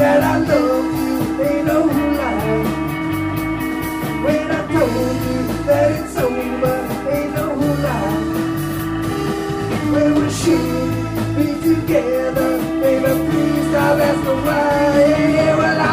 that I love you ain't no lie. When I told you that it's over, ain't no lie. When we should be together, baby, please stop asking why. Yeah, well, I